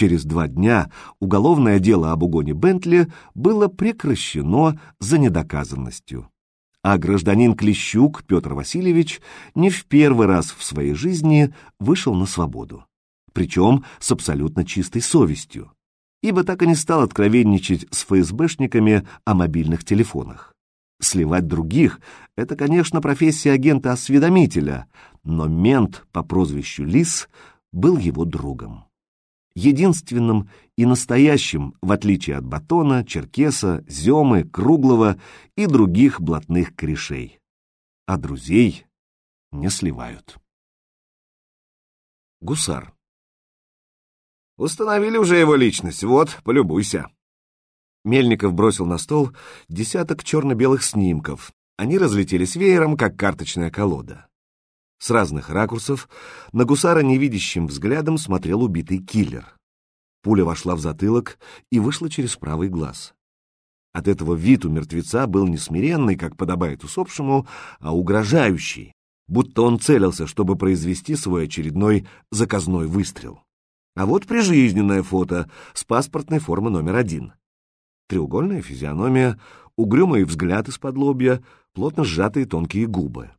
Через два дня уголовное дело об угоне Бентли было прекращено за недоказанностью. А гражданин Клещук Петр Васильевич не в первый раз в своей жизни вышел на свободу. Причем с абсолютно чистой совестью. Ибо так и не стал откровенничать с ФСБшниками о мобильных телефонах. Сливать других — это, конечно, профессия агента-осведомителя, но мент по прозвищу Лис был его другом единственным и настоящим, в отличие от Батона, Черкеса, Земы, Круглого и других блатных корешей. А друзей не сливают. Гусар. Установили уже его личность, вот, полюбуйся. Мельников бросил на стол десяток черно-белых снимков. Они разлетелись веером, как карточная колода. С разных ракурсов на гусара невидящим взглядом смотрел убитый киллер. Пуля вошла в затылок и вышла через правый глаз. От этого вид у мертвеца был не смиренный, как подобает усопшему, а угрожающий, будто он целился, чтобы произвести свой очередной заказной выстрел. А вот прижизненное фото с паспортной формы номер один. Треугольная физиономия, угрюмый взгляд из-под лобья, плотно сжатые тонкие губы.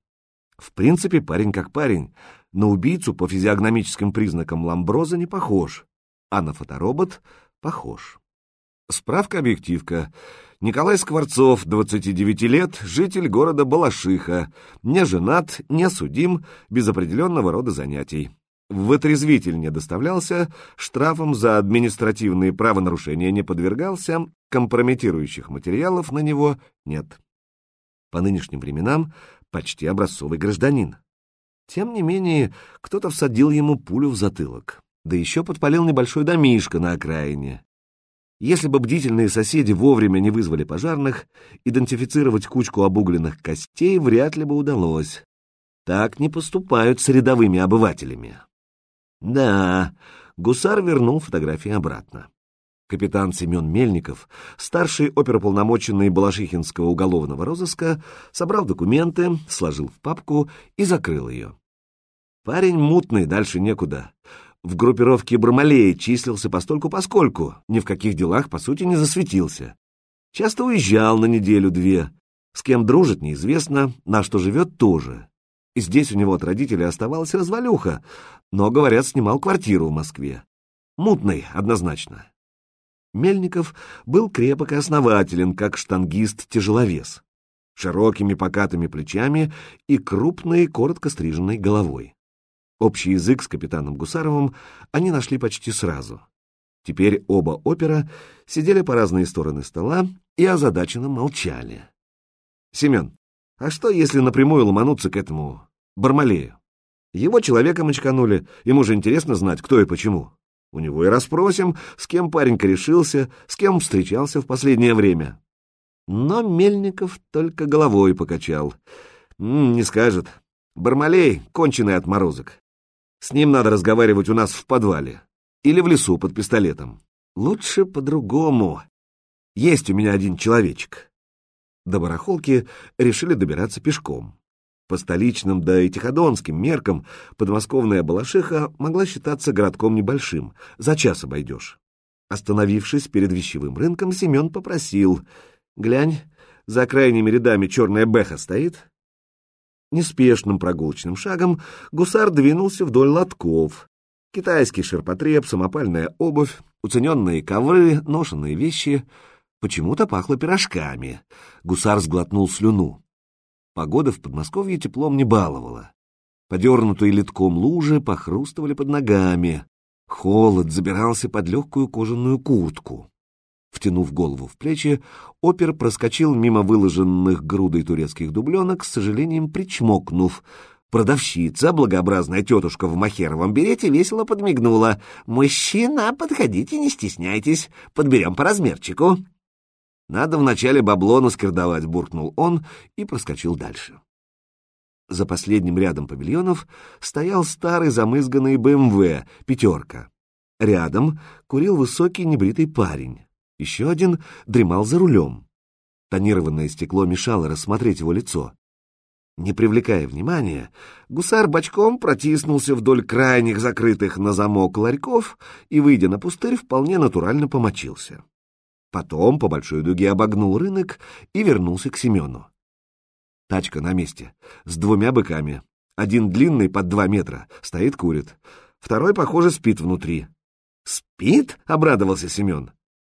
В принципе, парень как парень, на убийцу по физиогномическим признакам Ламброза не похож, а на фоторобот похож. Справка-объективка. Николай Скворцов, 29 лет, житель города Балашиха, не женат, не судим, без определенного рода занятий. В отрезвитель не доставлялся, штрафом за административные правонарушения не подвергался, компрометирующих материалов на него нет. По нынешним временам почти образцовый гражданин. Тем не менее, кто-то всадил ему пулю в затылок, да еще подпалил небольшой домишко на окраине. Если бы бдительные соседи вовремя не вызвали пожарных, идентифицировать кучку обугленных костей вряд ли бы удалось. Так не поступают с рядовыми обывателями. Да, гусар вернул фотографии обратно. Капитан Семен Мельников, старший оперуполномоченный Балашихинского уголовного розыска, собрал документы, сложил в папку и закрыл ее. Парень мутный, дальше некуда. В группировке Бармалея числился постольку-поскольку, ни в каких делах, по сути, не засветился. Часто уезжал на неделю-две. С кем дружит, неизвестно, на что живет тоже. И здесь у него от родителей оставалась развалюха, но, говорят, снимал квартиру в Москве. Мутный, однозначно. Мельников был крепок и основателен, как штангист-тяжеловес, широкими покатыми плечами и крупной, коротко стриженной головой. Общий язык с капитаном Гусаровым они нашли почти сразу. Теперь оба опера сидели по разные стороны стола и озадаченно молчали. «Семен, а что, если напрямую ломануться к этому Бармалею? Его человеком очканули, ему же интересно знать, кто и почему». У него и расспросим, с кем парень решился, с кем встречался в последнее время. Но Мельников только головой покачал. Не скажет. Бармалей — конченый отморозок. С ним надо разговаривать у нас в подвале. Или в лесу под пистолетом. Лучше по-другому. Есть у меня один человечек. До барахолки решили добираться пешком. По столичным, да и тиходонским меркам подмосковная Балашиха могла считаться городком небольшим, за час обойдешь. Остановившись перед вещевым рынком, Семен попросил, «Глянь, за крайними рядами черная бэха стоит?» Неспешным прогулочным шагом гусар двинулся вдоль лотков. Китайский ширпотреб, самопальная обувь, уцененные ковры, ношенные вещи. Почему-то пахло пирожками. Гусар сглотнул слюну. Погода в Подмосковье теплом не баловала. Подернутые литком лужи похрустывали под ногами. Холод забирался под легкую кожаную куртку. Втянув голову в плечи, опер проскочил мимо выложенных грудой турецких дубленок, с сожалением причмокнув. Продавщица, благообразная тетушка в махеровом берете, весело подмигнула. «Мужчина, подходите, не стесняйтесь, подберем по размерчику». Надо вначале бабло наскирдовать, буркнул он и проскочил дальше. За последним рядом павильонов стоял старый замызганный БМВ, пятерка. Рядом курил высокий небритый парень. Еще один дремал за рулем. Тонированное стекло мешало рассмотреть его лицо. Не привлекая внимания, гусар бочком протиснулся вдоль крайних закрытых на замок ларьков и, выйдя на пустырь, вполне натурально помочился. Потом по большой дуге обогнул рынок и вернулся к Семену. Тачка на месте, с двумя быками. Один длинный под два метра, стоит курит. Второй, похоже, спит внутри. «Спит?» — обрадовался Семен.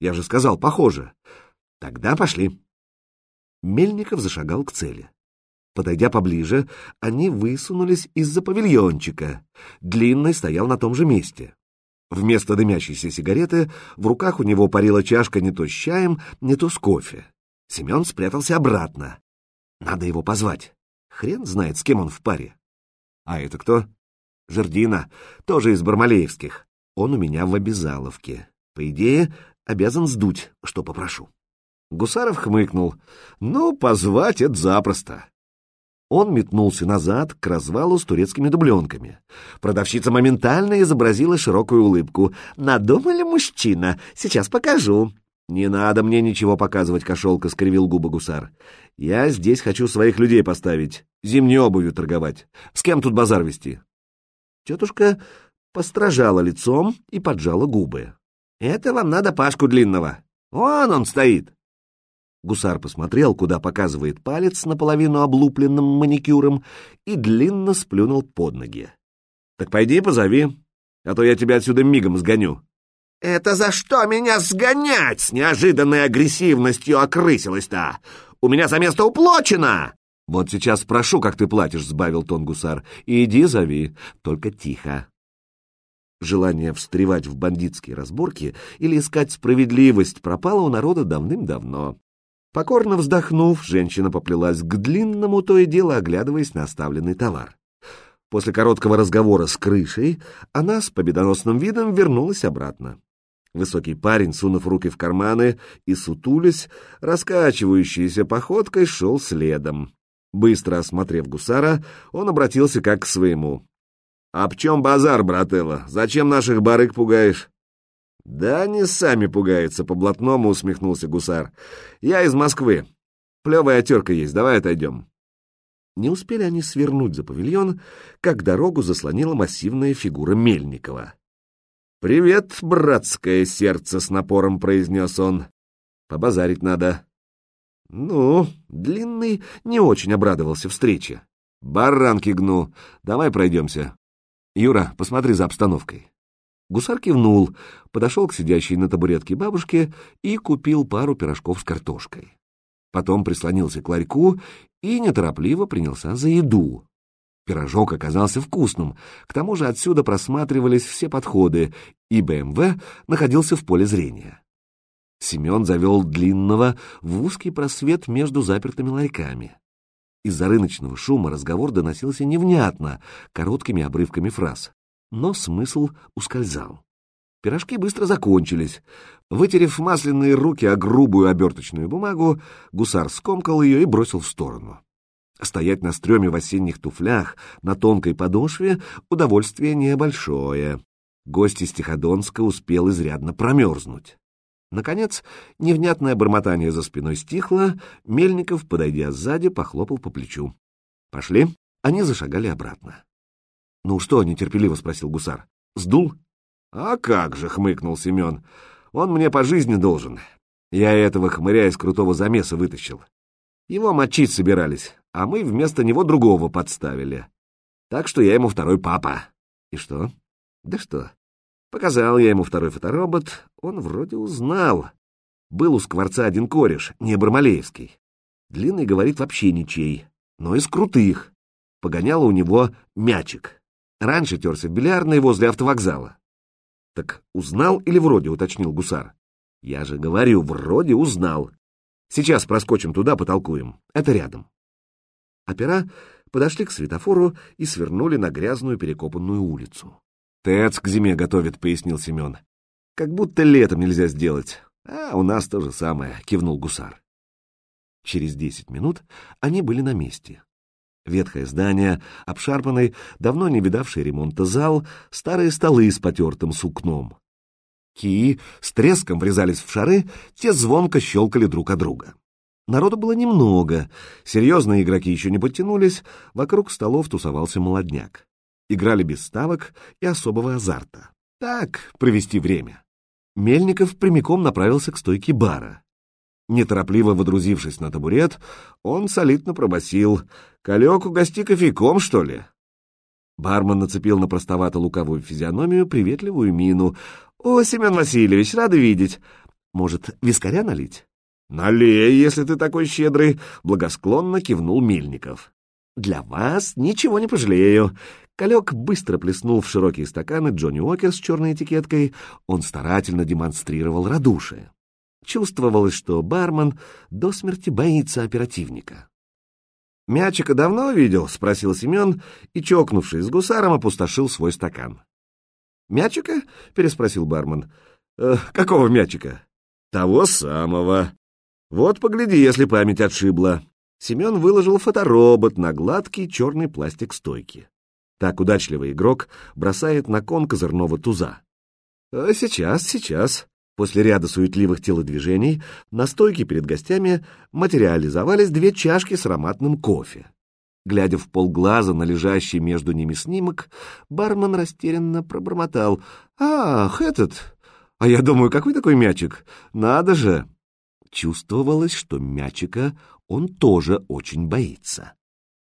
«Я же сказал, похоже. Тогда пошли». Мельников зашагал к цели. Подойдя поближе, они высунулись из-за павильончика. Длинный стоял на том же месте. Вместо дымящейся сигареты в руках у него парила чашка не то с чаем, не то с кофе. Семен спрятался обратно. Надо его позвать. Хрен знает, с кем он в паре. А это кто? Жердина, тоже из Бармалеевских. Он у меня в обязаловке. По идее, обязан сдуть, что попрошу. Гусаров хмыкнул. Ну, позвать — это запросто. Он метнулся назад к развалу с турецкими дубленками. Продавщица моментально изобразила широкую улыбку. «Надумали мужчина? Сейчас покажу». «Не надо мне ничего показывать, кошелка», — скривил губы гусар. «Я здесь хочу своих людей поставить, зимней обувью торговать. С кем тут базар вести?» Тетушка постражала лицом и поджала губы. «Это вам надо Пашку Длинного. Вон он стоит!» Гусар посмотрел, куда показывает палец наполовину облупленным маникюром, и длинно сплюнул под ноги. «Так пойди позови, а то я тебя отсюда мигом сгоню». «Это за что меня сгонять?» — с неожиданной агрессивностью окрысилась-то. «У меня за место уплочено!» «Вот сейчас спрошу, как ты платишь», — сбавил тон гусар. «Иди зови, только тихо». Желание встревать в бандитские разборки или искать справедливость пропало у народа давным-давно. Покорно вздохнув, женщина поплелась к длинному, то и дело оглядываясь на оставленный товар. После короткого разговора с крышей она с победоносным видом вернулась обратно. Высокий парень, сунув руки в карманы и сутулясь, раскачивающейся походкой шел следом. Быстро осмотрев гусара, он обратился как к своему. — А в чем базар, брателло? Зачем наших барыг пугаешь? «Да они сами пугаются, по-блатному усмехнулся гусар. «Я из Москвы. Плевая терка есть, давай отойдем». Не успели они свернуть за павильон, как дорогу заслонила массивная фигура Мельникова. «Привет, братское сердце!» — с напором произнес он. «Побазарить надо». Ну, Длинный не очень обрадовался встрече. «Баранки гну. Давай пройдемся. Юра, посмотри за обстановкой». Гусар кивнул, подошел к сидящей на табуретке бабушке и купил пару пирожков с картошкой. Потом прислонился к ларьку и неторопливо принялся за еду. Пирожок оказался вкусным, к тому же отсюда просматривались все подходы, и БМВ находился в поле зрения. Семен завел длинного в узкий просвет между запертыми ларьками. Из-за рыночного шума разговор доносился невнятно, короткими обрывками фраз но смысл ускользал. Пирожки быстро закончились. Вытерев масляные руки о грубую оберточную бумагу, гусар скомкал ее и бросил в сторону. Стоять на стреме в осенних туфлях на тонкой подошве — удовольствие небольшое. Гость из Тиходонска успел изрядно промерзнуть. Наконец, невнятное бормотание за спиной стихло, Мельников, подойдя сзади, похлопал по плечу. «Пошли?» Они зашагали обратно. «Ну что?» — нетерпеливо спросил гусар. «Сдул?» «А как же!» — хмыкнул Семен. «Он мне по жизни должен. Я этого хмыря из крутого замеса вытащил. Его мочить собирались, а мы вместо него другого подставили. Так что я ему второй папа. И что? Да что? Показал я ему второй фоторобот, он вроде узнал. Был у Скворца один кореш, не Бармалеевский. Длинный, говорит, вообще ничей, но из крутых. Погоняло у него мячик. Раньше терся в бильярдной возле автовокзала. Так узнал или вроде, уточнил гусар. Я же говорю, вроде узнал. Сейчас проскочим туда, потолкуем. Это рядом. Опера подошли к светофору и свернули на грязную перекопанную улицу. «ТЭЦ к зиме готовит», — пояснил Семен. «Как будто летом нельзя сделать. А у нас то же самое», — кивнул гусар. Через десять минут они были на месте. Ветхое здание, обшарпанный, давно не видавший ремонта зал, старые столы с потертым сукном. Кии с треском врезались в шары, те звонко щелкали друг от друга. Народу было немного, серьезные игроки еще не подтянулись, вокруг столов тусовался молодняк. Играли без ставок и особого азарта. Так, провести время. Мельников прямиком направился к стойке бара. Неторопливо водрузившись на табурет, он солидно пробасил. «Калек, угости кофейком, что ли?» Бармен нацепил на простовато-луковую физиономию приветливую мину. «О, Семен Васильевич, рада видеть. Может, вискаря налить?» «Налей, если ты такой щедрый», — благосклонно кивнул Мельников. «Для вас ничего не пожалею». Калек быстро плеснул в широкие стаканы Джонни Уокер с черной этикеткой. Он старательно демонстрировал радушие. Чувствовалось, что бармен до смерти боится оперативника. «Мячика давно видел?» — спросил Семен и, чокнувшись с гусаром, опустошил свой стакан. «Мячика?» — переспросил бармен. «Э, «Какого мячика?» «Того самого. Вот погляди, если память отшибла. Семен выложил фоторобот на гладкий черный пластик стойки. Так удачливый игрок бросает на кон козырного туза. А сейчас, сейчас. После ряда суетливых телодвижений на стойке перед гостями материализовались две чашки с ароматным кофе. Глядя в полглаза на лежащий между ними снимок, бармен растерянно пробормотал. «Ах, этот! А я думаю, какой такой мячик? Надо же!» Чувствовалось, что мячика он тоже очень боится.